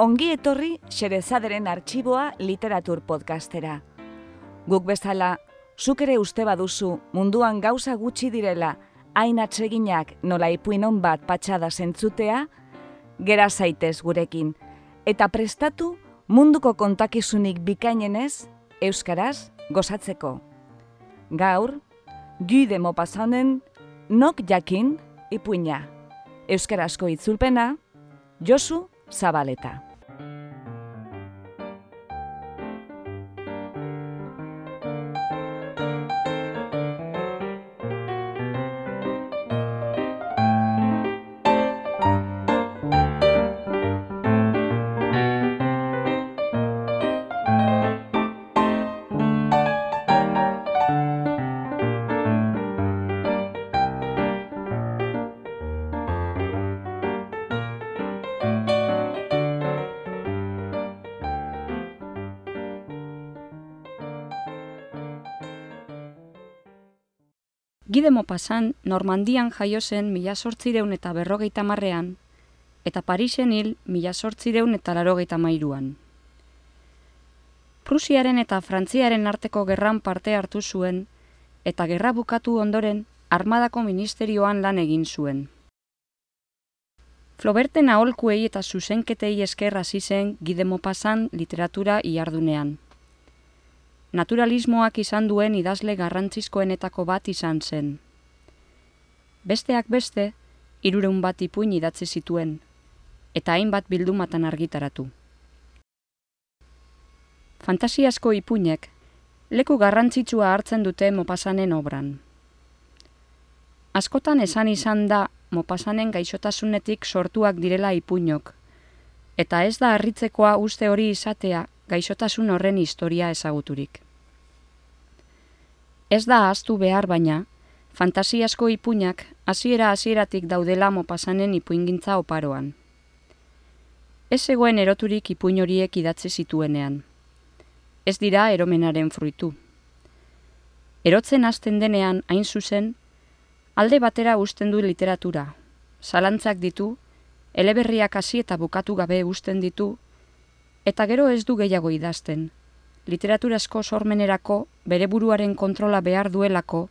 Ongi etorri Xerezaderen artxiboa literatur podcastera. Guk bezala, zuk ere uste baduzu munduan gauza gutxi direla, hain atseginak nola ipuinon bat patxada zentzutea, gera zaitez gurekin, eta prestatu munduko kontakizunik bikainenez, euskaraz gozatzeko. Gaur, Guy de Maupassanden, nok jakin ipuina. Euskarazko itzulpena, Josu Zabaleta. Gide Mopasan Normandian jaio zen mila sortzireun eta berrogeita marrean, eta Parisen hil mila sortzireun eta larogeita mairuan. Prusiaren eta Frantziaren arteko gerran parte hartu zuen, eta gerra bukatu ondoren armadako ministerioan lan egin zuen. Floberten aholkuei eta zuzenketei esker hasi zen Gide Mopasan literatura iardunean naturalismoak izan duen idazle garrantzizkoenetako bat izan zen. Besteak beste, irureun bat ipuin idatzi zituen, eta hainbat bildumatan argitaratu. Fantasiasko ipuinek, leku garrantzitsua hartzen dute mopasanen obran. Askotan esan izan da mopasanen gaixotasunetik sortuak direla ipuinok, eta ez da harritzekoa uste hori izatea gaixotasun horren historia ezaguturik. Ez da ahaztu behar baina, fantasiasko ipuinak hasiera hasieratik daudela mopasanen ipuingintza oparoan. Ez zegoen eroturik ipuin horiek idatzi zituenean. Ez dira eromenaren fruitu. Erotzen hasten denean hain zuzen, alde batera usten du literatura, zalantzak ditu, eleberriak hasi eta bukatu gabe usten ditu, eta gero ez du gehiago idazten. Literaturasko sormenerako bere buruaren kontrola behar duelako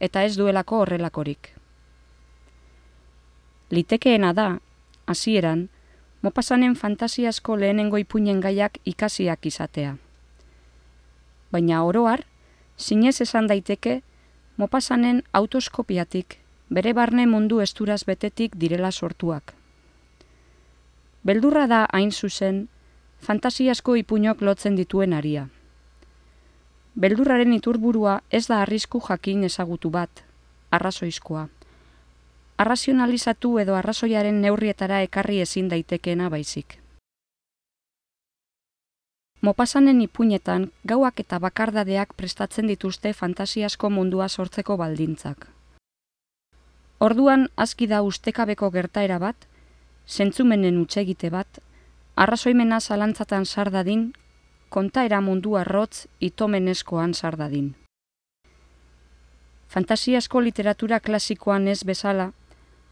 eta ez duelako horrelakorik. Litekeena da, hasieran, mopasanen fantasiasko lehenengo ipuinen gaiak ikasiak izatea. Baina oroar, zinez esan daiteke, mopasanen autoskopiatik, bere barne mundu esturaz betetik direla sortuak. Beldurra da hain zuzen, fantasiasko ipuñok lotzen dituen aria. Beldurraren iturburua ez da arrisku jakin ezagutu bat, arrazoizkoa. Arrazionalizatu edo arrazoiaren neurrietara ekarri ezin daitekeena baizik. Mopasanen ipuinetan gauak eta bakardadeak prestatzen dituzte fantasiasko mundua sortzeko baldintzak. Orduan aski da ustekabeko gertaera bat, zentzumenen utxegite bat, arrazoimena zalantzatan sardadin, kontaera mundu arrotz itomeneskoan sardadin. Fantasiasko literatura klasikoan ez bezala,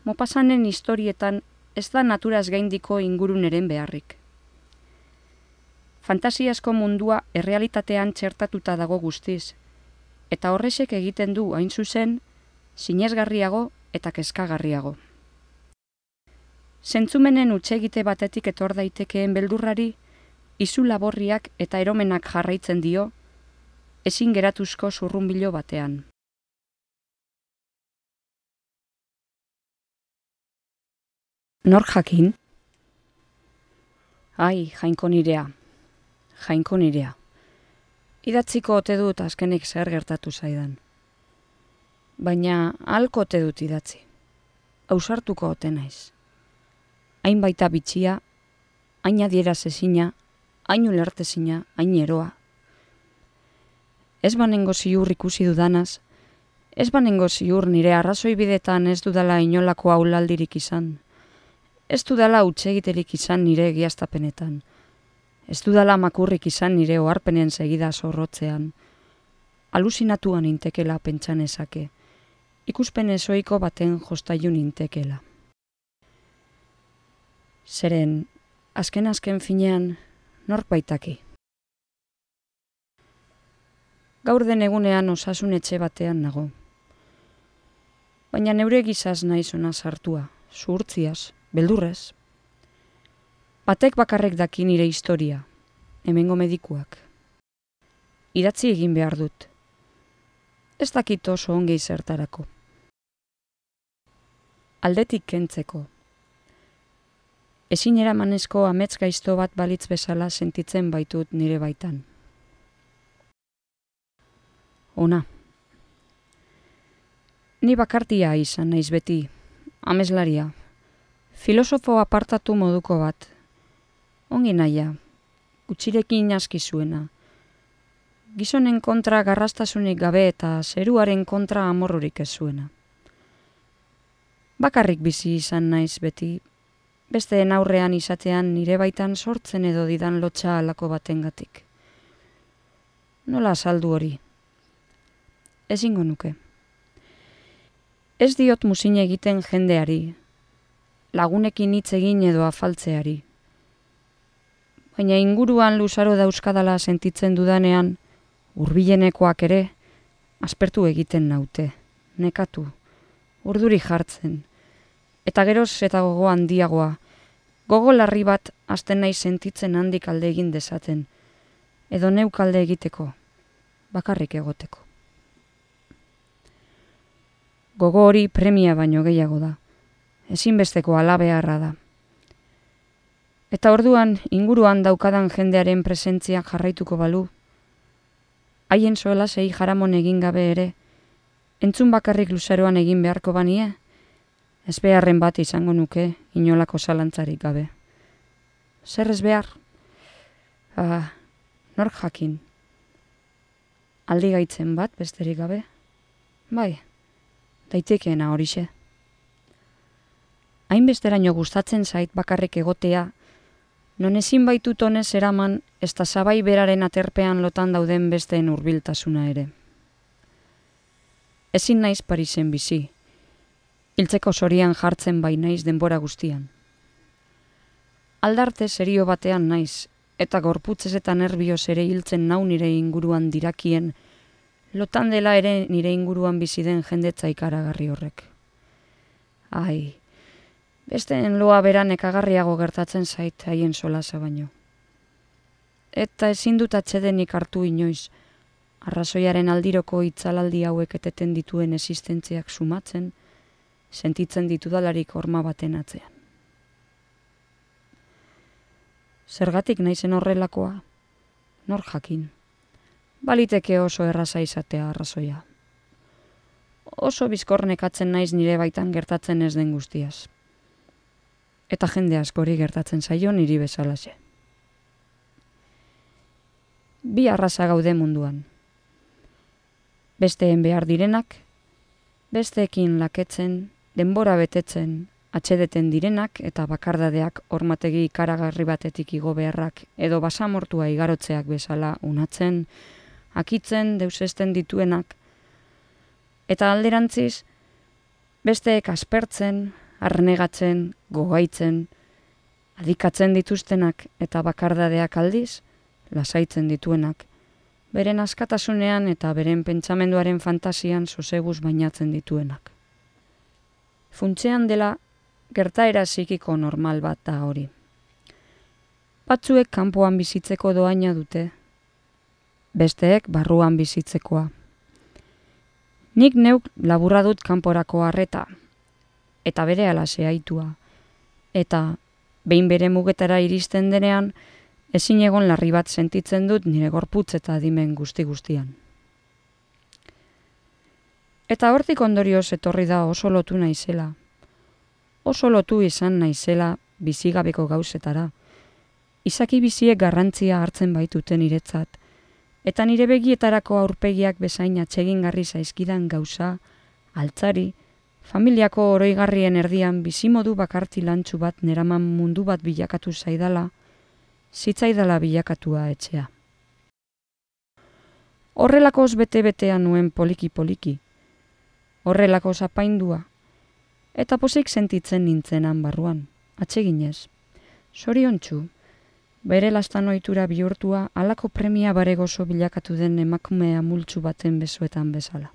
mopasanen historietan ez da naturaz gaindiko inguruneren beharrik. Fantasiasko mundua errealitatean txertatuta dago guztiz, eta horrexek egiten du hain zuzen, sinesgarriago eta kezkagarriago. Zentzumenen utxegite batetik etor daitekeen beldurrari, izu laborriak eta eromenak jarraitzen dio, ezin geratuzko zurrunbilo batean. Nor jakin? Ai, jainko nirea, jainko nirea. Idatziko ote dut azkenik zer gertatu zaidan. Baina halko ote dut idatzi. Ausartuko ote naiz hain baita bitxia, hain adiera zezina, hain ulertezina, hain eroa. Ez banengo ziur ikusi dudanaz, ez banengo ziur nire arrazoi bidetan ez dudala inolako aulaldirik izan, ez dudala utxegiterik izan nire egiaztapenetan, ez dudala makurrik izan nire oharpenen segida zorrotzean, alusinatuan intekela pentsanezake, ikuspen baten jostaiun intekela. Zeren, azken azken finean nork baitaki. Gaur den egunean osasun etxe batean nago. Baina neure gizaz nahi zona sartua, zuhurtziaz, beldurrez. Batek bakarrek daki nire historia, hemengo medikuak. Idatzi egin behar dut. Ez dakit oso ongei zertarako. Aldetik kentzeko, Ezin eramanezko amets gaizto bat balitz bezala sentitzen baitut nire baitan. Ona. Ni bakartia izan naiz beti, ameslaria. Filosofo apartatu moduko bat. Ongi naia, utxirekin aski zuena. Gizonen kontra garrastasunik gabe eta zeruaren kontra amorrurik ez zuena. Bakarrik bizi izan naiz beti, beste aurrean izatean nire baitan sortzen edo didan lotxa alako batengatik. Nola saldu hori? Ezingo nuke. Ez diot muzin egiten jendeari, lagunekin hitz egin edo afaltzeari. Baina inguruan luzaro dauzkadala sentitzen dudanean, hurbilenekoak ere, aspertu egiten naute, nekatu, urduri jartzen, eta geroz eta gogo handiagoa, gogo larri bat hasten nahi sentitzen handik alde egin dezaten, edo neuk alde egiteko, bakarrik egoteko. Gogo hori premia baino gehiago da, ezinbesteko alabearra da. Eta orduan inguruan daukadan jendearen presentzia jarraituko balu, haien soela zei jaramon egin gabe ere, entzun bakarrik luzaroan egin beharko banie, Ez beharren bat izango nuke, inolako zalantzarik gabe. Zer ez behar? Ah, nor jakin. Aldi gaitzen bat, besterik gabe? Bai, daitekeena horixe. Hainbesteraino gustatzen zait bakarrik egotea, non ezin baitut honez eraman, ez da zabai beraren aterpean lotan dauden besteen hurbiltasuna ere. Ezin naiz Parisen bizi, hiltzeko sorian jartzen bai naiz denbora guztian. Aldarte serio batean naiz, eta gorputzez eta nervioz ere hiltzen nau nire inguruan dirakien, lotan dela ere nire inguruan bizi den jendetza ikaragarri horrek. Ai, beste enloa beran ekagarriago gertatzen zait haien solaza baino. Eta ezin dut atxedenik hartu inoiz, arrazoiaren aldiroko itzalaldi hauek eteten dituen existentziak sumatzen, sentitzen ditudalarik horma baten atzean. Zergatik naizen horrelakoa, nor jakin, baliteke oso erraza izatea arrazoia. Oso bizkornek atzen naiz nire baitan gertatzen ez den guztiaz. Eta jende askori gertatzen zaio niri bezalaxe. Bi arraza gaude munduan. Besteen behar direnak, besteekin laketzen, denbora betetzen, atxedeten direnak eta bakardadeak ormategi ikaragarri batetik igo beharrak edo basamortua igarotzeak bezala unatzen, akitzen, deusesten dituenak, eta alderantziz, besteek aspertzen, arnegatzen, gogaitzen, adikatzen dituztenak eta bakardadeak aldiz, lasaitzen dituenak, beren askatasunean eta beren pentsamenduaren fantasian soseguz bainatzen dituenak funtzean dela gertaera zikiko normal bat da hori. Batzuek kanpoan bizitzeko doaina dute, besteek barruan bizitzekoa. Nik neuk laburra dut kanporako harreta, eta bere alase aitua, eta behin bere mugetara iristen denean, ezin egon larri bat sentitzen dut nire gorputz eta dimen guzti guztian. Eta hortik ondorioz etorri da oso lotu naizela. Oso lotu izan naizela bizigabeko gauzetara. Izaki biziek garrantzia hartzen baituten iretzat. Eta nire begietarako aurpegiak bezain atsegin garri zaizkidan gauza, altzari, familiako oroigarrien erdian bizimodu bakarti lantzu bat neraman mundu bat bilakatu zaidala, zitzaidala bilakatua etxea. Horrelakoz bete-betean nuen poliki-poliki, horrelako zapaindua, eta posik sentitzen nintzenan barruan, atseginez, Sorion txu, bere lastan oitura bihurtua alako premia baregoso bilakatu den emakumea multzu baten besoetan bezala.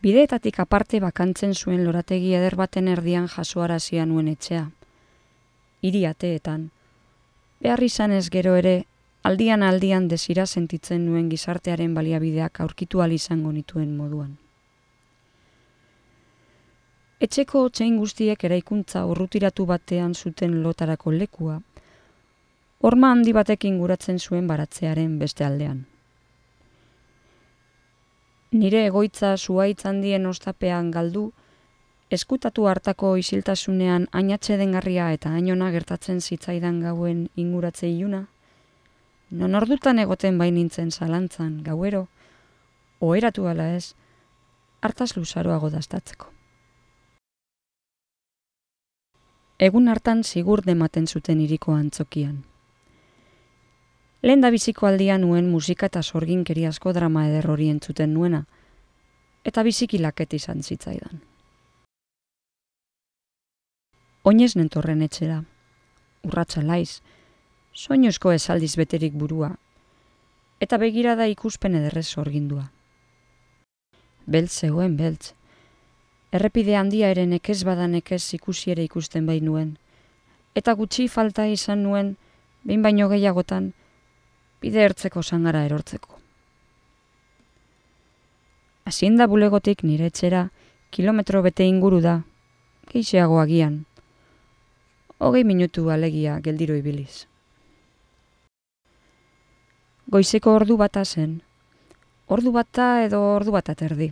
Bideetatik aparte bakantzen zuen lorategi eder baten erdian jasoarazia nuen etxea. Hiri ateetan, behar izan ez gero ere, aldian aldian desira sentitzen nuen gizartearen baliabideak aurkitu izango nituen moduan. Etxeko txein guztiek eraikuntza urrutiratu batean zuten lotarako lekua, horma handi batekin guratzen zuen baratzearen beste aldean. Nire egoitza zuaitz handien ostapean galdu, eskutatu hartako isiltasunean ainatxe dengarria eta ainona gertatzen zitzaidan gauen inguratze iluna, non ordutan egoten bain nintzen zalantzan gauero, oheratu ala ez, hartaz luzaroago daztatzeko. Egun hartan zigur dematen zuten iriko antzokian. Lehen da biziko aldia nuen musika eta sorginkeri asko drama eder hori entzuten nuena, eta biziki laket izan zitzaidan. Oinez nentorren etxera, urratsa laiz, soinuzko esaldiz beterik burua, eta begirada ikuspen ederrez sorgindua. Beltz zegoen beltz, errepide handia ere nekez badan nekez ikusi ere ikusten bai nuen, eta gutxi falta izan nuen, behin baino gehiagotan, bide ertzeko sangara erortzeko. Hazienda bulegotik nire etxera, kilometro bete inguru da, geixeago agian. Hogei minutu alegia geldiro ibiliz. Goizeko ordu bata zen, ordu bata edo ordu bata terdi.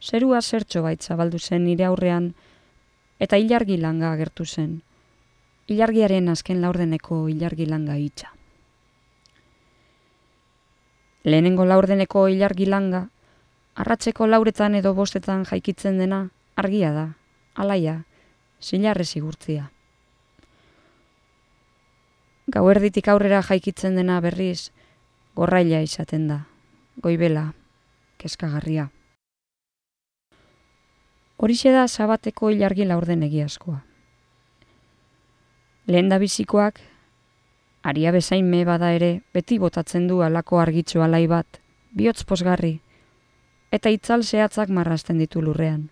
Zerua zertxo bait zabaldu zen nire aurrean, eta ilargi langa agertu zen. Ilargiaren azken laurdeneko ilargi langa itxa. Lehenengo laurdeneko ilargi langa, arratzeko lauretan edo bostetan jaikitzen dena, argia da, alaia, zilarre zigurtzia. Gauerditik aurrera jaikitzen dena berriz, gorraila izaten da, goibela, keskagarria. Horixe da sabateko ilargi laurden egiazkoa. Lehen da bizikoak, aria bezain me bada ere, beti botatzen du alako argitxo alai bat, bihotz posgarri, eta itzal zehatzak marrasten ditu lurrean.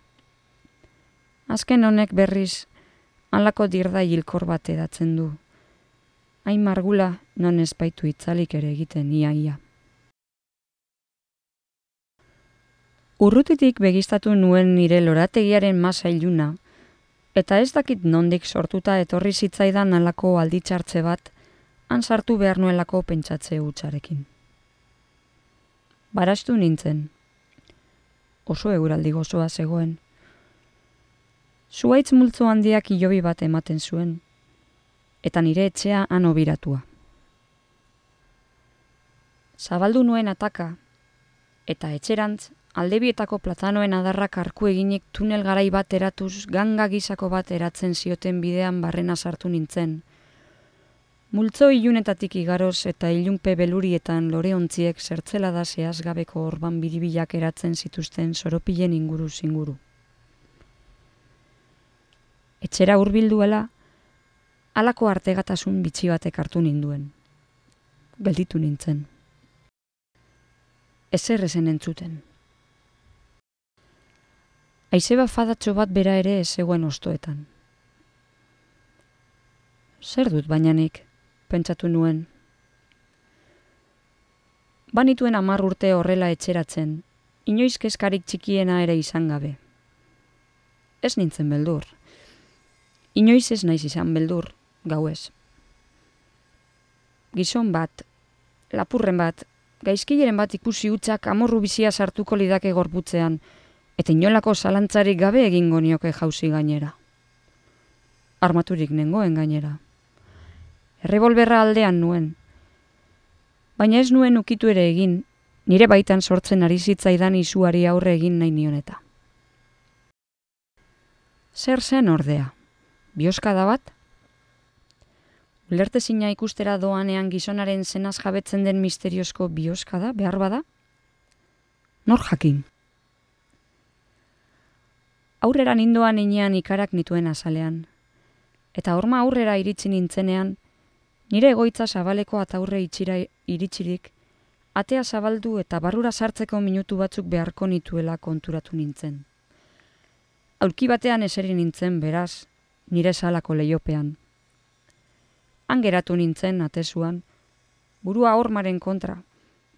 Azken honek berriz, alako dirda hilkor bat edatzen du. Hain margula, non ezpaitu itzalik ere egiten ia-ia. Urrutitik begistatu nuen nire lorategiaren masa iluna, eta ez dakit nondik sortuta etorri zitzaidan alako alditxartze bat, han sartu behar nuelako pentsatze hutsarekin. Barastu nintzen. Oso eguraldi gozoa zegoen. Zuaitz multzo handiak ilobi bat ematen zuen, eta nire etxea han obiratua. Zabaldu nuen ataka, eta etxerantz, aldebietako platanoen adarrak arku eginik tunel garai bat eratuz ganga gizako bat eratzen zioten bidean barrena sartu nintzen, Multzo ilunetatik igaroz eta ilunpe belurietan loreontziek zertzela da zehazgabeko orban biribilak eratzen zituzten soropilen inguru zinguru. Etxera hurbilduela, alako artegatasun bitxi batek hartu ninduen. Gelditu nintzen. Ezer ezen entzuten. Aizeba fadatxo bat bera ere zegoen ostoetan. Zer dut bainanik? pentsatu nuen. Banituen amar urte horrela etxeratzen, inoiz kezkarik txikiena ere izan gabe. Ez nintzen beldur. Inoiz ez naiz izan beldur, gau ez. Gizon bat, lapurren bat, gaizkileren bat ikusi utzak amorru bizia sartuko lidake gorputzean, eta inolako zalantzarik gabe egingo nioke jauzi gainera. Armaturik nengoen gainera errebolberra aldean nuen. Baina ez nuen ukitu ere egin, nire baitan sortzen ari zitzaidan izuari aurre egin nahi nioneta. Zer zen ordea? Bioska da bat? Ulerte zina ikustera doanean gizonaren zenaz jabetzen den misteriozko bioska da, behar bada? Nor jakin? Aurrera nindoan inean ikarak nituen azalean, Eta horma aurrera iritsi nintzenean, nire egoitza zabaleko ataurre itxira iritsirik, atea zabaldu eta barrura sartzeko minutu batzuk beharko nituela konturatu nintzen. Aulki batean eseri nintzen beraz, nire salako leiopean. Angeratu nintzen atezuan, burua hormaren kontra,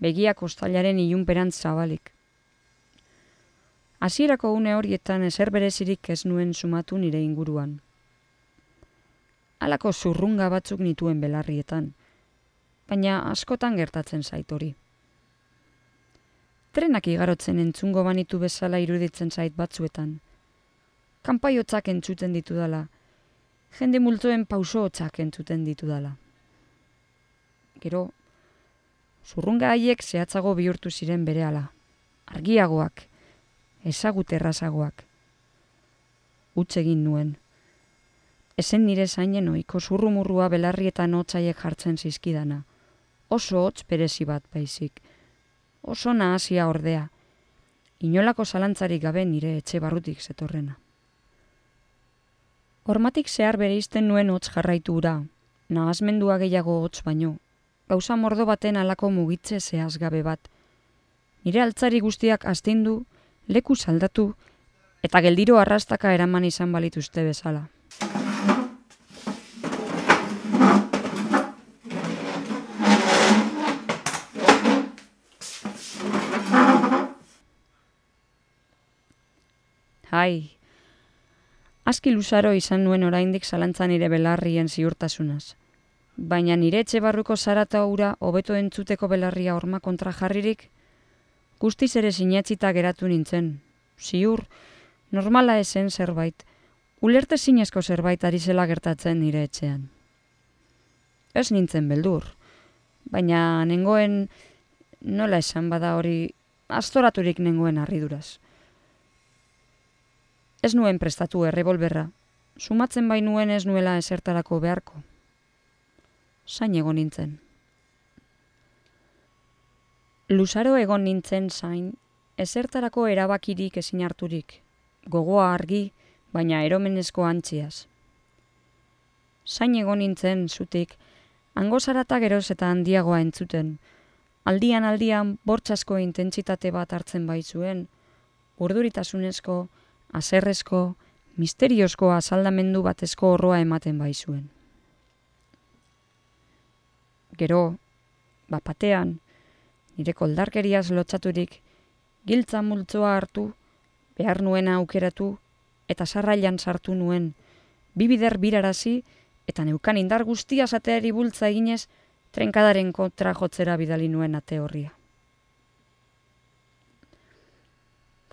begiak ostalaren ilunperan zabalik. Hasierako une horietan ezer berezirik ez nuen sumatu nire inguruan. Halako zurrunga batzuk nituen belarrietan, baina askotan gertatzen zait hori. Trenak igarotzen entzungo banitu bezala iruditzen zait batzuetan. Kanpaiotzak entzuten ditu dela, jende multoen pauso hotzak entzuten ditu dela. Gero, zurrunga haiek zehatzago bihurtu ziren berehala, argiagoak, ezagut errazagoak. Utz egin nuen. Ezen nire zainen oiko zurrumurrua belarrietan hotzaiek jartzen zizkidana. Oso hotz berezi bat baizik. Oso nahasia ordea. Inolako zalantzarik gabe nire etxe barrutik zetorrena. Hormatik zehar bere izten nuen hotz jarraitu ura. Nahazmendua gehiago hotz baino. Gauza mordo baten alako mugitze zehaz gabe bat. Nire altzari guztiak astindu, leku saldatu eta geldiro arrastaka eraman izan balituzte bezala. Hai, aski luzaro izan nuen oraindik zalantzan nire belarrien ziurtasunaz. Baina nire etxe barruko zarata hobeto entzuteko belarria horma kontra jarririk, Guztiz ere sinetzita geratu nintzen. Ziur, normala esen zerbait, ulerte zinezko zerbait ari zela gertatzen nire etxean. Ez nintzen beldur, baina nengoen nola esan bada hori astoraturik nengoen harriduraz. Ez nuen prestatu errebolberra, sumatzen bainuen ez nuela esertarako beharko. Zain egon nintzen. Luzaro egon nintzen zain, ezertarako erabakirik ezin harturik, gogoa argi, baina eromenezko antziaz. Zain egon nintzen zutik, hango zarata geroz eta handiagoa entzuten, aldian aldian bortxasko intentsitate bat hartzen baitzuen, urduritasunezko, aserrezko, misteriozko azaldamendu batezko horroa ematen baizuen. Gero, bapatean, nire koldarkeriaz lotzaturik, giltza multzoa hartu, behar nuena aukeratu, eta sarrailan sartu nuen, bibider birarazi, eta neukan indar guztia zateari bultza eginez, trenkadaren kontra jotzera bidali nuen ate horria.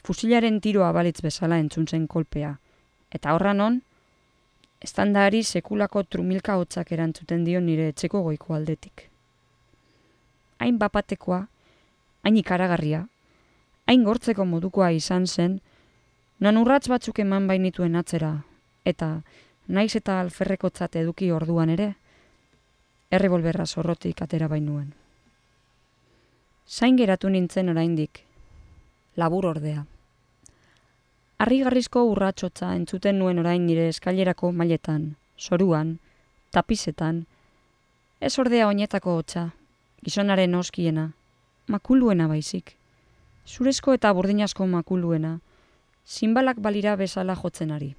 Fusilaren tiroa balitz bezala entzuntzen kolpea, eta horra non, estandari sekulako trumilka hotzak erantzuten dio nire etxeko goiko aldetik. Hain bapatekoa, hain ikaragarria, hain gortzeko modukoa izan zen, non urratz batzuk eman bainituen atzera, eta naiz eta alferreko eduki orduan ere, errebolberra zorrotik atera bainuen. Zain geratu nintzen oraindik, labur ordea. Arrigarrizko urratxotza entzuten nuen orain nire eskailerako mailetan, soruan, tapizetan, ez ordea oinetako hotza, gizonaren oskiena, makuluena baizik. Zurezko eta burdinazko makuluena, zinbalak balira bezala jotzen ari.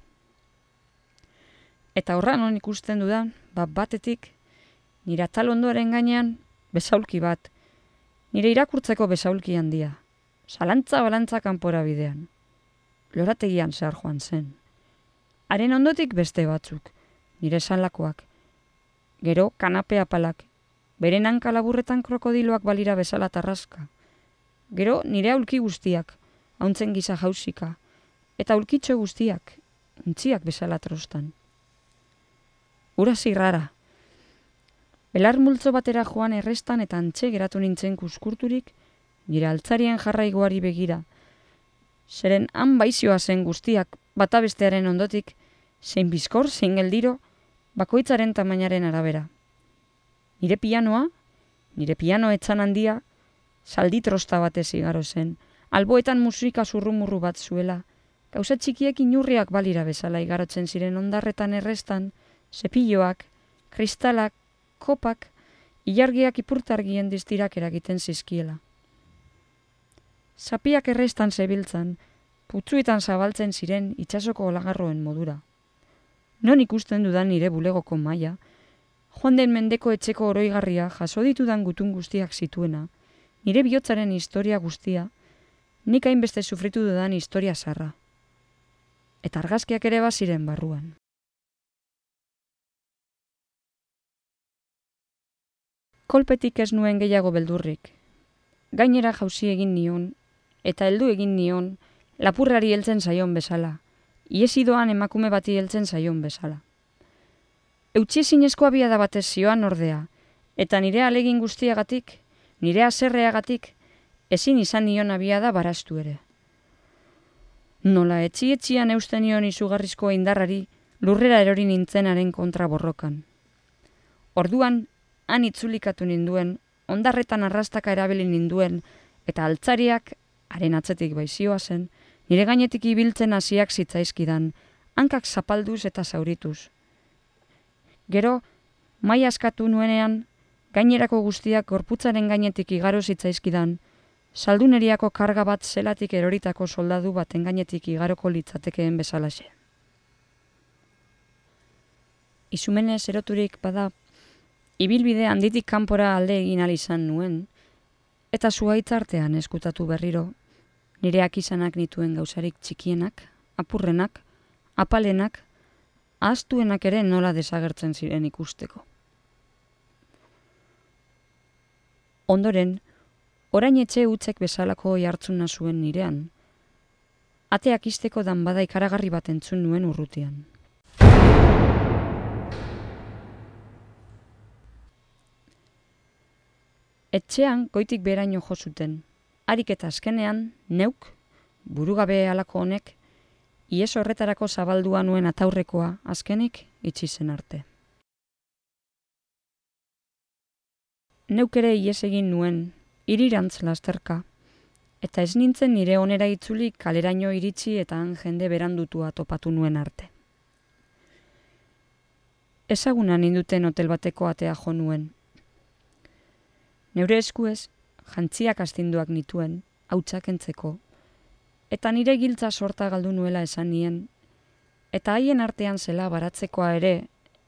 Eta horra non ikusten dudan, bat batetik, nire talondoaren gainean, bezaulki bat, nire irakurtzeko bezaulki handia, salantza balantza kanpora bidean, lorategian zehar joan zen. Haren ondotik beste batzuk, nire salakoak, gero kanapea palak, beren hankalaburretan krokodiloak balira bezala tarraska. Gero nire aulki guztiak, hauntzen gisa jausika, eta aulkitxo guztiak, untziak bezala trostan. Ura zirrara. Belar multzo batera joan errestan eta antxe geratu nintzen kuskurturik, nire altzarien jarraigoari begira. Zeren han baizioa zen guztiak, bata bestearen ondotik, zein bizkor, zein geldiro, bakoitzaren tamainaren arabera. Nire pianoa, nire piano etzan handia, salditrosta batez igaro zen, alboetan musika zurrumurru bat zuela, gauza txikiek inurriak balira bezala igarotzen ziren ondarretan errestan, Zepilloak, kristalak, kopak, ilargiak ipurtargien diztirak eragiten zizkiela. Zapiak errestan zebiltzan, putzuetan zabaltzen ziren itsasoko olagarroen modura. Non ikusten dudan nire bulegoko maila, joan den mendeko etxeko oroigarria jaso ditudan gutun guztiak zituena, nire bihotzaren historia guztia, nik hainbeste sufritu dudan historia sarra. Eta argazkiak ere baziren barruan. Kolpetik ez nuen gehiago beldurrik. Gainera jauzi egin nion, eta heldu egin nion, lapurrari heltzen zaion bezala. Iesidoan emakume bati heltzen zaion bezala. Eutxi ezin abia da batez zioan ordea, eta nire alegin guztiagatik, nire aserreagatik, ezin izan nion abia da barastu ere. Nola etxi etxian eusten nion izugarrizko indarrari, lurrera erori nintzenaren kontra borrokan. Orduan, han itzulikatu ninduen, ondarretan arrastaka erabili ninduen, eta altzariak, haren atzetik baizioa zen, nire gainetik ibiltzen hasiak zitzaizkidan, hankak zapalduz eta zaurituz. Gero, mai askatu nuenean, gainerako guztiak gorputzaren gainetik igaro zitzaizkidan, salduneriako karga bat zelatik eroritako soldadu baten gainetik igaroko litzatekeen bezalaxe. Izumenez eroturik bada ibilbide handitik kanpora alde egin izan nuen, eta zuaitzartean eskutatu berriro, nireak izanak nituen gauzarik txikienak, apurrenak, apalenak, ahaztuenak ere nola desagertzen ziren ikusteko. Ondoren, orain etxe utzek bezalako jartzuna zuen nirean, ateak isteko dan bada ikaragarri bat entzun nuen urrutian. Etxean goitik beraino jo zuten. Harik eta azkenean, neuk, burugabe alako honek, ies horretarako zabaldua nuen ataurrekoa azkenik itxi zen arte. Neuk ere ies egin nuen, irirantz lasterka, eta ez nintzen nire onera itzuli kaleraino iritsi eta jende berandutua topatu nuen arte. Ezagunan induten hotel bateko atea jo nuen, Neure eskuez, jantziak astinduak nituen, hautsak entzeko, eta nire giltza sorta galdu nuela esan nien, eta haien artean zela baratzekoa ere,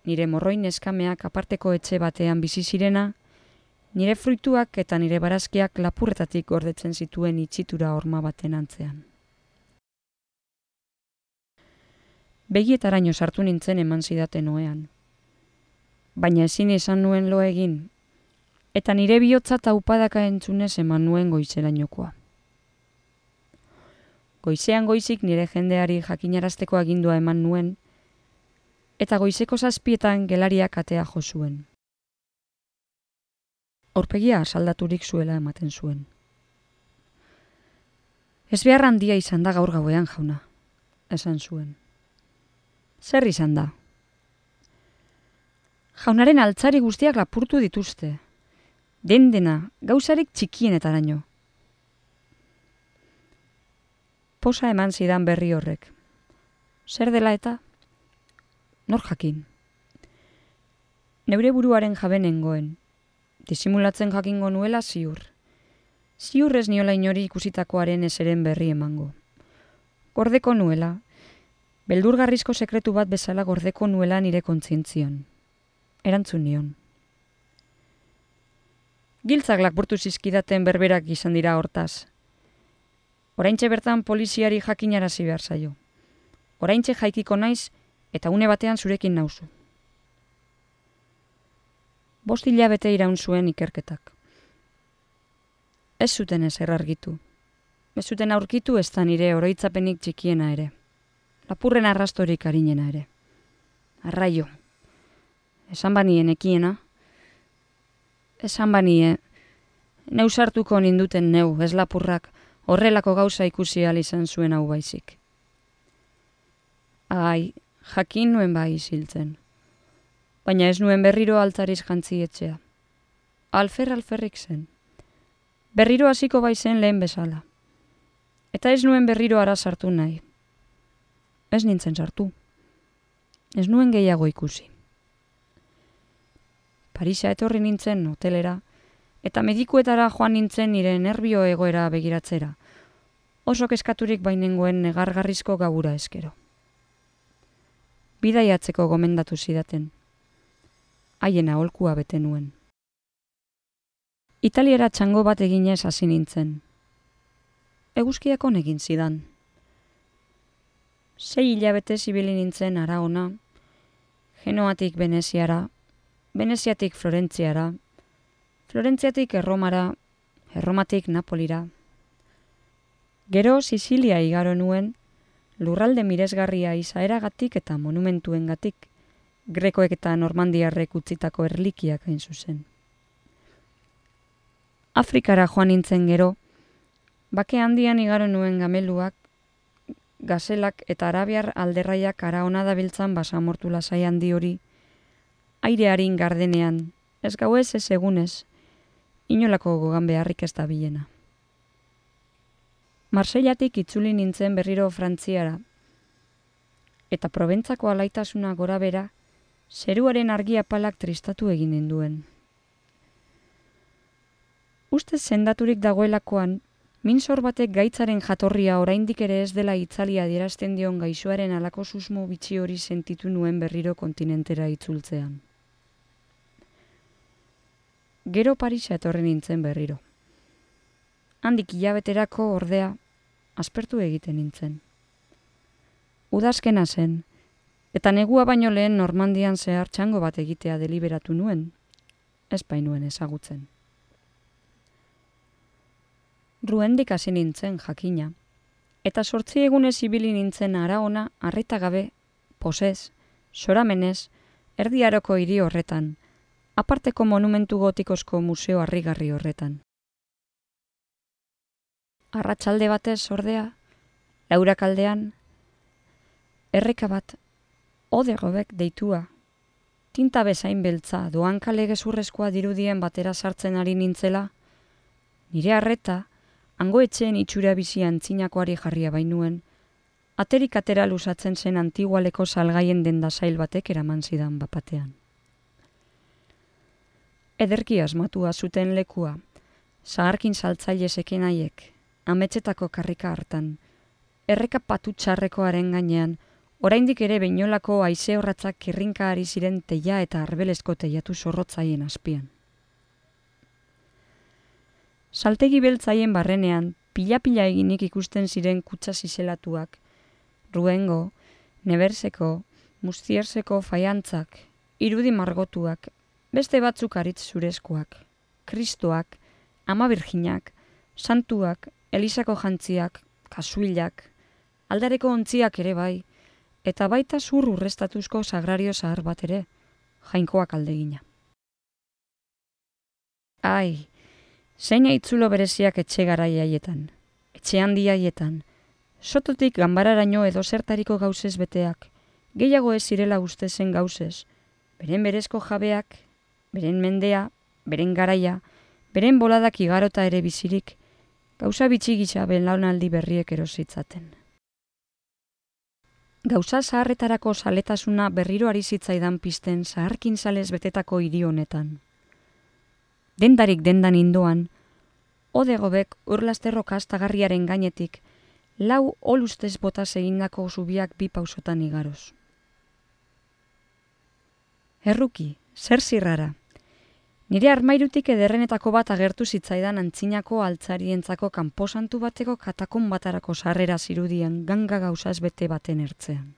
nire morroin eskameak aparteko etxe batean bizi zirena, nire fruituak eta nire barazkiak lapurretatik gordetzen zituen itxitura horma baten antzean. Begietaraino sartu nintzen eman zidaten oean. Baina ezin izan nuen lo egin, eta nire bihotza taupadaka entzunez eman nuen goizerainokoa. Goizean goizik nire jendeari jakinarazteko agindua eman nuen, eta goizeko zazpietan gelariak atea jo zuen. Horpegia saldaturik zuela ematen zuen. Ez behar handia izan da gaur gauean jauna, esan zuen. Zer izan da? Jaunaren altzari guztiak lapurtu dituzte, den dena, gauzarik txikienetaraino. Posa eman zidan berri horrek. Zer dela eta? Nor jakin. Neure buruaren jaben nengoen. Disimulatzen jakingo nuela ziur. Ziur ez niola inori ikusitakoaren eseren berri emango. Gordeko nuela. Beldurgarrizko sekretu bat bezala gordeko nuela nire kontzientzion. Erantzun nion. Giltzak lakburtu zizkidaten berberak izan dira hortaz. Oraintxe bertan poliziari jakinarazi behar zaio. Oraintxe jaikiko naiz eta une batean zurekin nauzu. Bost hilabete iraun zuen ikerketak. Ez zuten ez erargitu. Ez zuten aurkitu ez da nire oroitzapenik txikiena ere. Lapurren arrastorik harinena ere. Arraio. Esan banien ekiena, esan banie, neu sartuko ninduten neu, ez lapurrak, horrelako gauza ikusi izan zuen hau baizik. Ai, jakin nuen bai iziltzen. Baina ez nuen berriro altariz jantzi etxea. Alfer alferrik zen. Berriro hasiko bai zen lehen bezala. Eta ez nuen berriro ara sartu nahi. Ez nintzen sartu. Ez nuen gehiago ikusi. Parisa etorri nintzen hotelera, eta medikuetara joan nintzen nire nervio egoera begiratzera. Oso keskaturik bainengoen negargarrizko gabura eskero. Bidaiatzeko gomendatu zidaten. Haien aholkua bete nuen. Italiera txango bat eginez hasi nintzen. Eguzkiak egin zidan. Sei hilabete zibili nintzen araona, Genoatik Veneziara, Veneziatik Florentziara, Florentziatik Erromara, Erromatik Napolira. Gero Sicilia igaro nuen, lurralde miresgarria izaeragatik eta monumentuengatik, grekoek eta normandiarrek utzitako erlikiak hain zuzen. Afrikara joan nintzen gero, bake handian igaro nuen gameluak, gazelak eta arabiar alderraiak ara hona dabiltzan basamortu lasai handi hori, airearin gardenean, ez gauez ez egunez, inolako gogan beharrik ez da bilena. Marseillatik itzuli nintzen berriro frantziara, eta probentzako alaitasuna gora bera, zeruaren argi apalak tristatu egin ninduen. Uste sendaturik dagoelakoan, minsor batek gaitzaren jatorria oraindik ere ez dela itzalia dierazten dion gaixoaren alako susmo bitxi hori sentitu nuen berriro kontinentera itzultzean. Gero Parisa etorri nintzen berriro. Handik hilabeterako ordea, aspertu egiten nintzen. Udazkena zen, eta negua baino lehen Normandian zehar txango bat egitea deliberatu nuen, ez bainuen ezagutzen. Ruendik hasi nintzen jakina, eta sortzi egunez ibili nintzen ara ona, arreta gabe, posez, soramenez, erdiaroko hiri horretan, aparteko monumentu gotikozko museo harrigarri horretan. Arratsalde batez ordea, laurakaldean, erreka bat, odegobek deitua, tinta bezain beltza doan kale gezurrezkoa dirudien batera sartzen ari nintzela, nire harreta, hango etxeen itxura bizi antzinakoari jarria bainuen, aterik atera lusatzen zen antigualeko salgaien den dasail batek eraman zidan bapatean ederki asmatua zuten lekua, zaharkin saltzaile sekenaiek, ametsetako karrika hartan, erreka patu txarrekoaren gainean, oraindik ere beinolako aize horratzak kirrinka ari ziren teia eta arbelezko teiatu zorrotzaien azpian. Saltegi beltzaien barrenean, pila-pila eginik ikusten ziren kutsa zizelatuak, ruengo, neberseko, mustierseko faiantzak, irudi margotuak, beste batzuk aritz zurezkoak, kristoak, ama virginak, santuak, elisako jantziak, kasuilak, aldareko ontziak ere bai, eta baita zur urrestatuzko sagrario zahar bat ere, jainkoak aldegina. Ai, zein itzulo bereziak etxe garai haietan, etxe handi haietan, sototik ganbararaino edo zertariko gauzez beteak, gehiago ez zirela uste zen gauzez, beren berezko jabeak beren mendea, beren garaia, beren boladak igarota ere bizirik, gauza bitxi gisa launaldi berriek erositzaten. Gauza zaharretarako saletasuna berriro ari zitzaidan pizten zaharkin sales betetako hiri honetan. Dendarik dendan indoan, odegobek urlasterro kastagarriaren gainetik, lau olustez bota egindako zubiak bi pausotan igaroz. Erruki, zer zirrara, Nire armairutik ederrenetako bat agertu zitzaidan antzinako altzarientzako kanposantu bateko katakon batarako sarrera zirudien ganga gauzaz bete baten ertzean.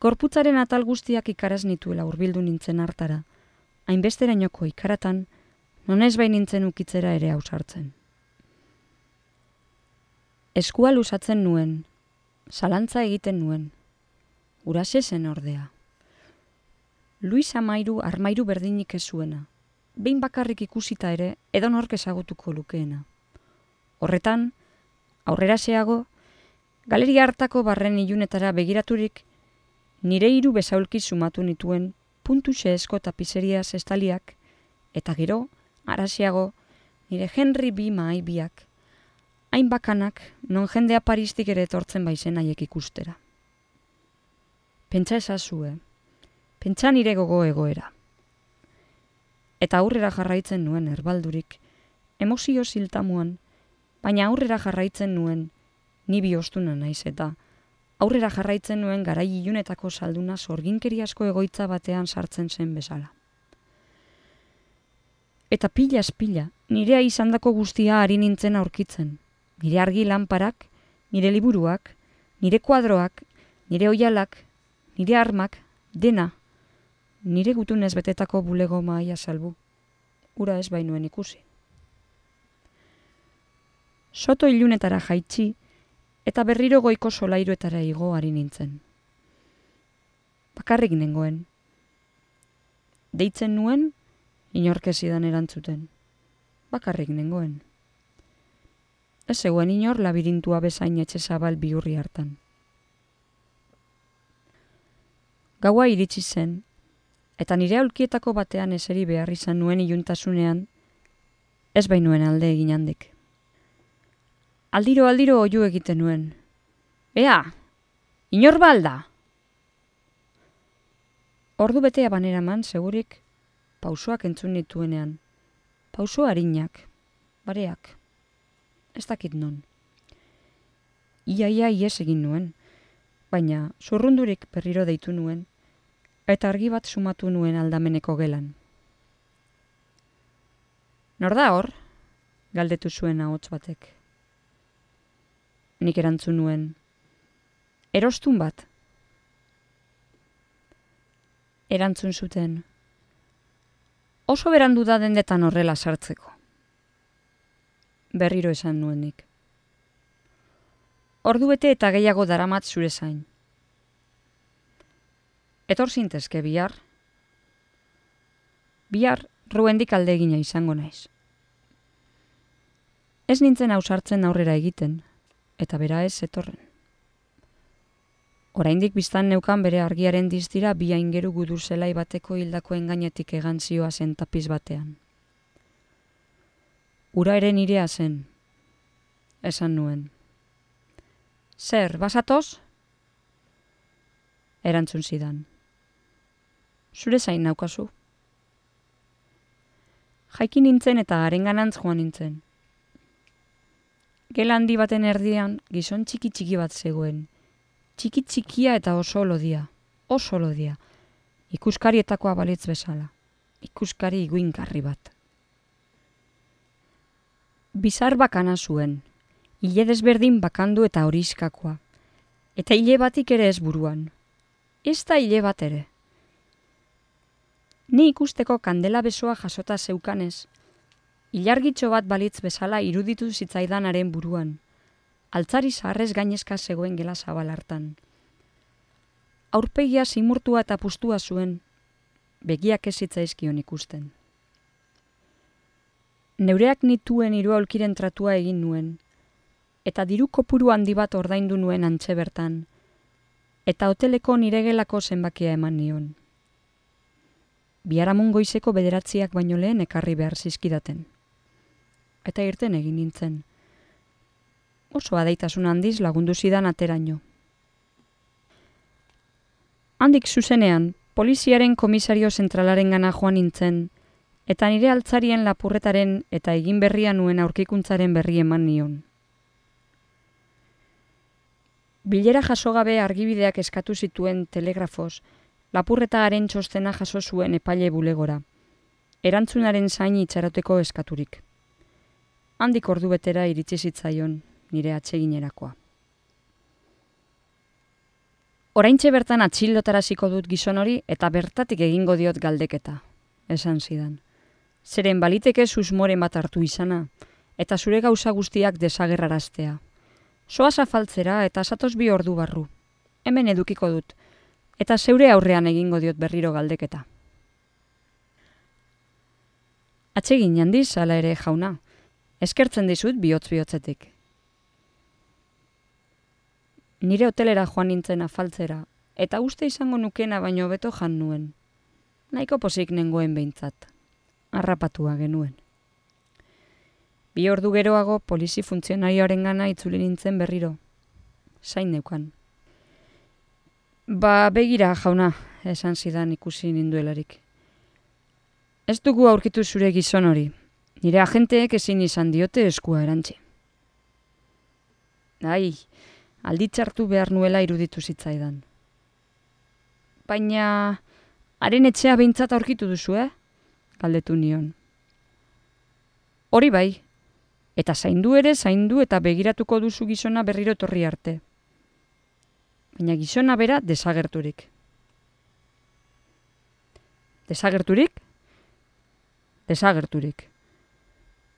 Gorputzaren atal guztiak ikaraz nituela hurbildu nintzen hartara, hainbesterainoko ikaratan, nonez bain nintzen ukitzera ere hausartzen. Eskua lusatzen nuen, salantza egiten nuen, urase zen ordea. Luis Amairu armairu berdinik ez zuena. Behin bakarrik ikusita ere, edo nork ezagutuko lukeena. Horretan, aurrera zeago, galeria hartako barren ilunetara begiraturik, nire hiru bezaulki sumatu nituen puntu esko tapizeria zestaliak, eta gero, araziago, nire Henry B. Maaibiak, hain bakanak, non jendea paristik ere etortzen baizen haiek ikustera. Pentsa ezazue, pentsa nire gogo egoera. eta aurrera jarraitzen nuen erbaldurik, emozio ziltamuan, baina aurrera jarraitzen nuen, ni biostuna naiz eta, aurrera jarraitzen nuen garai ilunetako salduna sorginkeriasko egoitza batean sartzen zen bezala. Eta pila pila, nirea izandako guztia ari nintzen aurkitzen, nire argi lanparak, nire liburuak, nire kuadroak, nire oialak, nire armak, dena, nire gutunez betetako bulego maia salbu, ura ez bainuen ikusi. Soto ilunetara jaitsi, eta berriro goiko solairuetara igoari nintzen. Bakarrik nengoen. Deitzen nuen, inorkezidan erantzuten. Bakarrik nengoen. Ez zegoen inor labirintua bezain etxe zabal biurri hartan. Gaua iritsi zen, eta nire aulkietako batean eseri behar izan nuen iluntasunean, ez bainuen alde egin handik. Aldiro aldiro oiu egiten nuen. Ea, inor balda! Ordu betea banera man, segurik, pausoak entzun nituenean. Pauso harinak, bareak, ez dakit non. Iaia ies egin nuen, baina zurrundurik berriro deitu nuen, eta argi bat sumatu nuen aldameneko gelan. Nor da hor? Galdetu zuen ahots batek nik erantzun nuen. Erostun bat. Erantzun zuten. Oso berandu da dendetan horrela sartzeko. Berriro esan nuenik. Ordu bete eta gehiago daramat zure zain. Etor zintezke bihar. Bihar ruendik alde egina izango naiz. Ez nintzen hausartzen aurrera egiten, eta bera ez etorren. Oraindik biztan neukan bere argiaren diztira bi aingeru gudur zelai bateko hildakoen gainetik egan zen tapiz batean. Ura ere nirea zen, esan nuen. Zer, basatoz? Erantzun zidan. Zure zain naukazu. Jaikin nintzen eta arenganantz joan nintzen. Gela handi baten erdian gizon txiki txiki bat zegoen. Txiki txikia eta oso lodia. Oso lodia. Ikuskarietakoa balitz bezala. Ikuskari iguinkarri bat. Bizar bakana zuen. Ile desberdin bakandu eta horiskakoa. Eta hile batik ere ez buruan. Ez da hile bat ere. Ni ikusteko kandela besoa jasota zeukanez, Ilargitxo bat balitz bezala iruditu zitzaidanaren buruan. Altzari zaharrez gainezka zegoen gela zabal hartan. Aurpegia simurtua eta pustua zuen, begiak ez zitzaizkion ikusten. Neureak nituen hiru aulkiren tratua egin nuen, eta diru kopuru handi bat ordaindu nuen antxe bertan, eta hoteleko niregelako zenbakia eman nion. Biaramun goizeko bederatziak baino lehen ekarri behar zizkidaten eta irten egin nintzen. Oso adaitasun handiz lagundu zidan ateraino. Handik zuzenean, poliziaren komisario zentralaren gana joan nintzen, eta nire altzarien lapurretaren eta egin berria nuen aurkikuntzaren berri eman nion. Bilera jasogabe argibideak eskatu zituen telegrafos, lapurretaren txostena jaso zuen epaile bulegora, erantzunaren zain itxaroteko eskaturik handik ordu betera iritsi zitzaion nire atseginerakoa. Oraintxe bertan atxilotaraziko dut gizon hori eta bertatik egingo diot galdeketa, esan zidan. Zeren baliteke susmore bat hartu izana, eta zure gauza guztiak desagerraraztea. Soa zafaltzera eta satos bi ordu barru. Hemen edukiko dut, eta zeure aurrean egingo diot berriro galdeketa. Atsegin handiz, ala ere jauna, Eskertzen dizut bihotz bihotzetik. Nire hotelera joan nintzen afaltzera, eta uste izango nukena baino beto jan nuen. Naiko posik nengoen behintzat. Arrapatua genuen. Bi ordu geroago polizi funtzionarioaren gana itzuli nintzen berriro. Zain neukan. Ba, begira, jauna, esan zidan ikusi ninduelarik. Ez dugu aurkitu zure gizon hori. Nire agenteek ezin izan diote eskua erantzi. Ai, alditzartu behar nuela iruditu zitzaidan. Baina, haren etxea behintzat aurkitu duzu, eh? Galdetu nion. Hori bai, eta zaindu ere zaindu eta begiratuko duzu gizona berriro torri arte. Baina gizona bera desagerturik. Desagerturik? Desagerturik.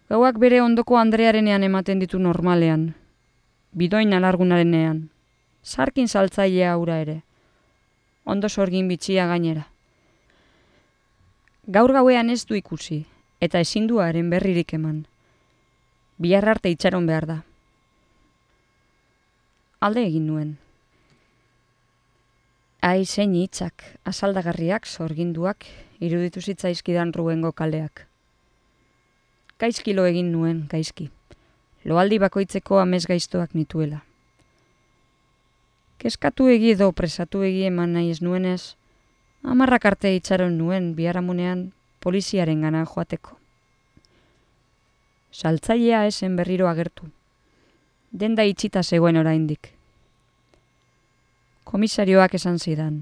Gauak bere ondoko Andrearenean ematen ditu normalean. Bidoin alargunarenean. Sarkin saltzailea aura ere. Ondo sorgin bitxia gainera. Gaur gauean ez du ikusi, eta ezin duaren berririk eman. Bihar arte itxaron behar da. Alde egin nuen. Ai zein hitzak, asaldagarriak, sorginduak, iruditu zitzaizkidan ruengo kaleak. Gaizkilo egin nuen, gaizki. Loaldi bakoitzeko amez gaiztoak nituela. Keskatu egi edo presatu egi eman nahi ez nuenez, amarrak arte itxaron nuen biharamunean poliziaren gana joateko. Saltzailea esen berriro agertu. Denda itxita zegoen oraindik. Komisarioak esan zidan.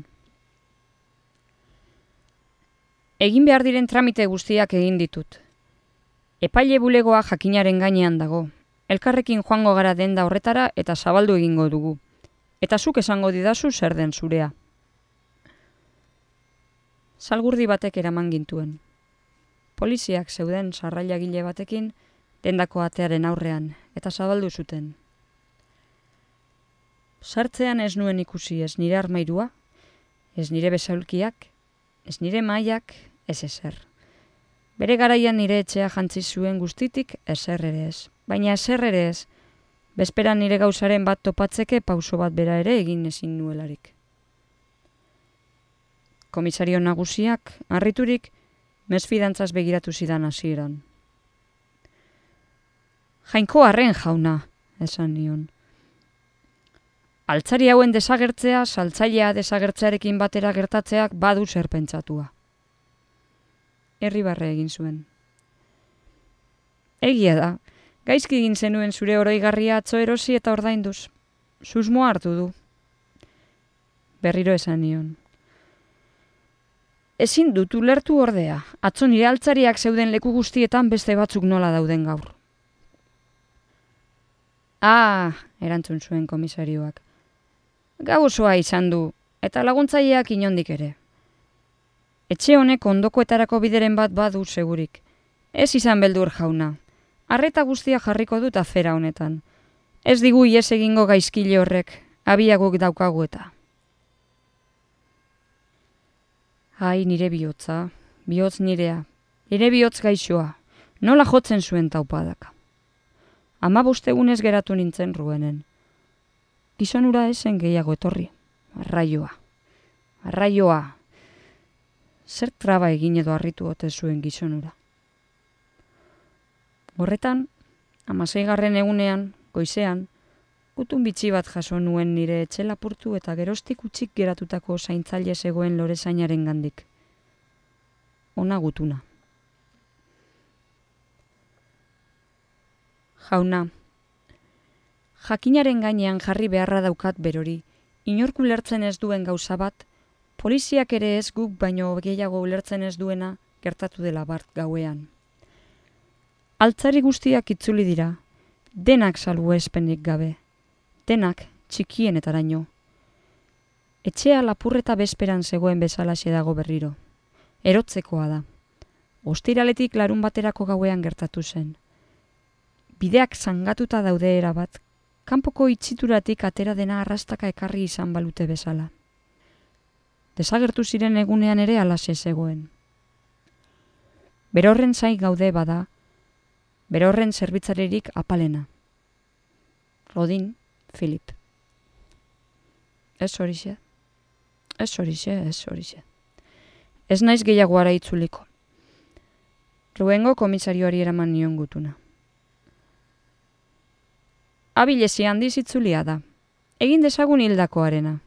Egin behar diren tramite guztiak egin ditut. Epaile bulegoa jakinaren gainean dago. Elkarrekin joango gara denda horretara eta zabaldu egingo dugu. Eta zuk esango didazu zer den zurea. Salgurdi batek eraman gintuen. Poliziak zeuden sarrailagile batekin dendako atearen aurrean eta zabaldu zuten. Sartzean ez nuen ikusi ez nire armairua, ez nire besaulkiak, ez nire maiak, ez ezer. Bere garaian nire etxea jantzi zuen guztitik ezer ere ez. Baina ezer ere ez, bezperan nire gauzaren bat topatzeke pauso bat bera ere egin ezin nuelarik. Komisario nagusiak, harriturik, mesfidantzaz begiratu zidan hasieran. Jainko harren jauna, esan nion. Altzari hauen desagertzea, saltzailea desagertzearekin batera gertatzeak badu zer pentsatua. Herri barre egin zuen. Egia da, gaizki egin zenuen zure oroigarria atzo erosi eta ordainduz. Susmoa hartu du. Berriro esan nion. Ezin dut ulertu ordea, atzo nire altzariak zeuden leku guztietan beste batzuk nola dauden gaur. Ah, erantzun zuen komisarioak. Gau osoa izan du, eta laguntzaileak inondik ere. Etxe honek ondokoetarako bideren bat badu segurik. Ez izan beldur jauna. Arreta guztia jarriko dut afera honetan. Ez digu ies egingo gaizkile horrek, abiagok daukagu eta. Ai, nire bihotza, bihotz nirea, nire bihotz gaixoa, nola jotzen zuen taupadaka. Ama bostegunez geratu nintzen ruenen gizonura esen gehiago etorri. Arraioa. Arraioa. Zer traba egin edo harritu ote zuen gizonura. Horretan, amaseigarren egunean, goizean, gutun bitxi bat jaso nuen nire etxelapurtu eta gerostik utxik geratutako zaintzaile zegoen lorezainaren gandik. Ona gutuna. Jauna, jakinaren gainean jarri beharra daukat berori, inorku lertzen ez duen gauza bat, poliziak ere ez guk baino gehiago ulertzen ez duena gertatu dela bart gauean. Altzari guztiak itzuli dira, denak salbu espenik gabe, denak txikien etaraino. Etxea lapurreta bezperan zegoen bezala dago berriro. Erotzekoa da. Ostiraletik larun baterako gauean gertatu zen. Bideak zangatuta daude erabat, kanpoko itxituratik atera dena arrastaka ekarri izan balute bezala. Desagertu ziren egunean ere alase zegoen. Berorren zai gaude bada, berorren zerbitzarerik apalena. Rodin, Filip. Ez horixe, ez horixe, ez horixe. Ez naiz gehiagoara itzuliko. Ruengo komisarioari eraman nion gutuna abilesi handiz itzulia da. Egin dezagun hildakoarena.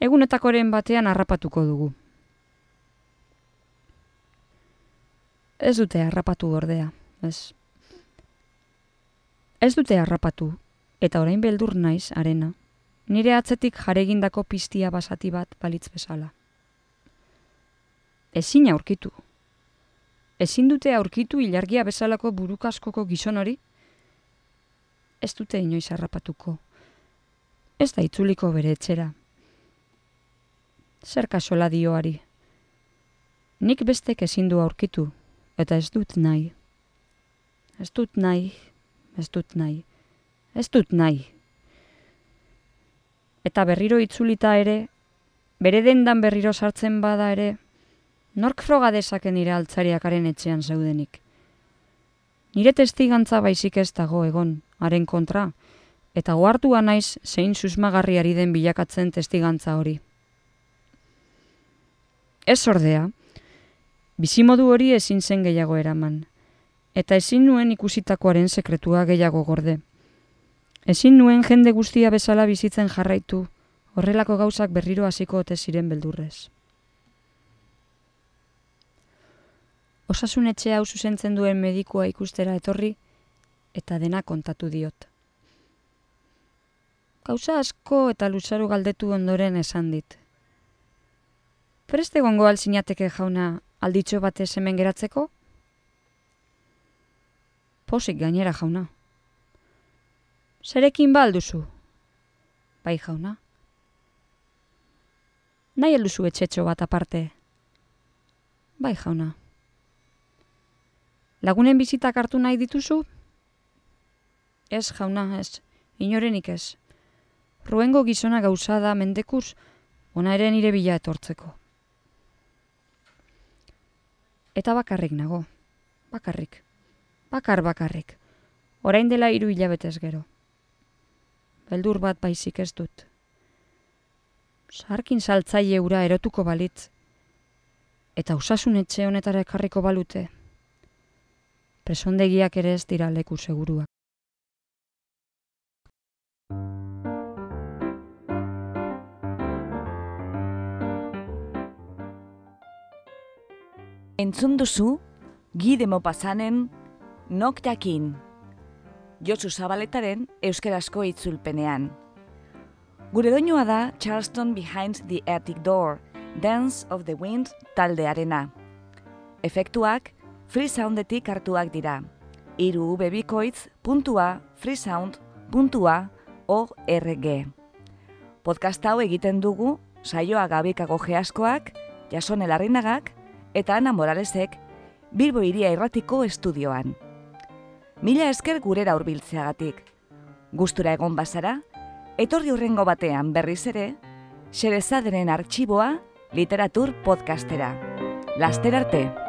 Egunetakoren batean harrapatuko dugu. Ez dute harrapatu ordea, ez. Ez dute harrapatu, eta orain beldur naiz, arena, nire atzetik jaregindako piztia basati bat balitz bezala. Ezin aurkitu. Ezin dute aurkitu ilargia bezalako burukaskoko gizon hori? Ez dute inoiz harrapatuko. Ez da itzuliko bere etxera. Zer kasola dioari. Nik bestek ezin du aurkitu, eta ez dut nahi. Ez dut nahi, ez dut nahi, ez dut nahi eta berriro itzulita ere, bere dendan berriro sartzen bada ere, nork froga dezaken nire altzariakaren etxean zeudenik. Nire testigantza baizik ez dago egon, haren kontra, eta goartua naiz zein susmagarriari den bilakatzen testigantza hori. Ez ordea, bizimodu hori ezin zen gehiago eraman, eta ezin nuen ikusitakoaren sekretua gehiago gorde. Ezin nuen jende guztia bezala bizitzen jarraitu, horrelako gauzak berriro hasiko ote ziren beldurrez. Osasun etxe hau zuzentzen duen medikua ikustera etorri eta dena kontatu diot. Gauza asko eta luzaru galdetu ondoren esan dit. Preste gongo alzinateke jauna alditxo batez hemen geratzeko? Posik gainera jauna. Zerekin ba alduzu? Bai jauna. Nahi alduzu etxetxo bat aparte? Bai jauna. Lagunen bizitak hartu nahi dituzu? Ez jauna, ez. Inorenik ez. Ruengo gizona gauza da mendekuz, ona ere nire bila etortzeko. Eta bakarrik nago. Bakarrik. Bakar bakarrik. Orain dela hiru hilabetez gero beldur bat baizik ez dut. Sarkin saltzaile ura erotuko balitz, eta usasun etxe honetara ekarriko balute, presondegiak ere ez dira leku seguruak. Entzun duzu, gidemo pasanen, nok jakin. Josu Zabaletaren euskerazko itzulpenean. Gure doinua da Charleston Behind the Attic Door, Dance of the Wind taldearena. Efektuak freesoundetik hartuak dira. Iru bebikoitz puntua freesound puntua org. Podcast hau egiten dugu saioa gabikago geaskoak, jasone larrinagak eta Ana Moralesek Bilbo iria irratiko estudioan. Mila esker gurera hurbiltzeagatik. Gustura egon bazara, etorri hurrengo batean berriz ere, Xerezaderen arxiboa literatur podcastera. Laster arte!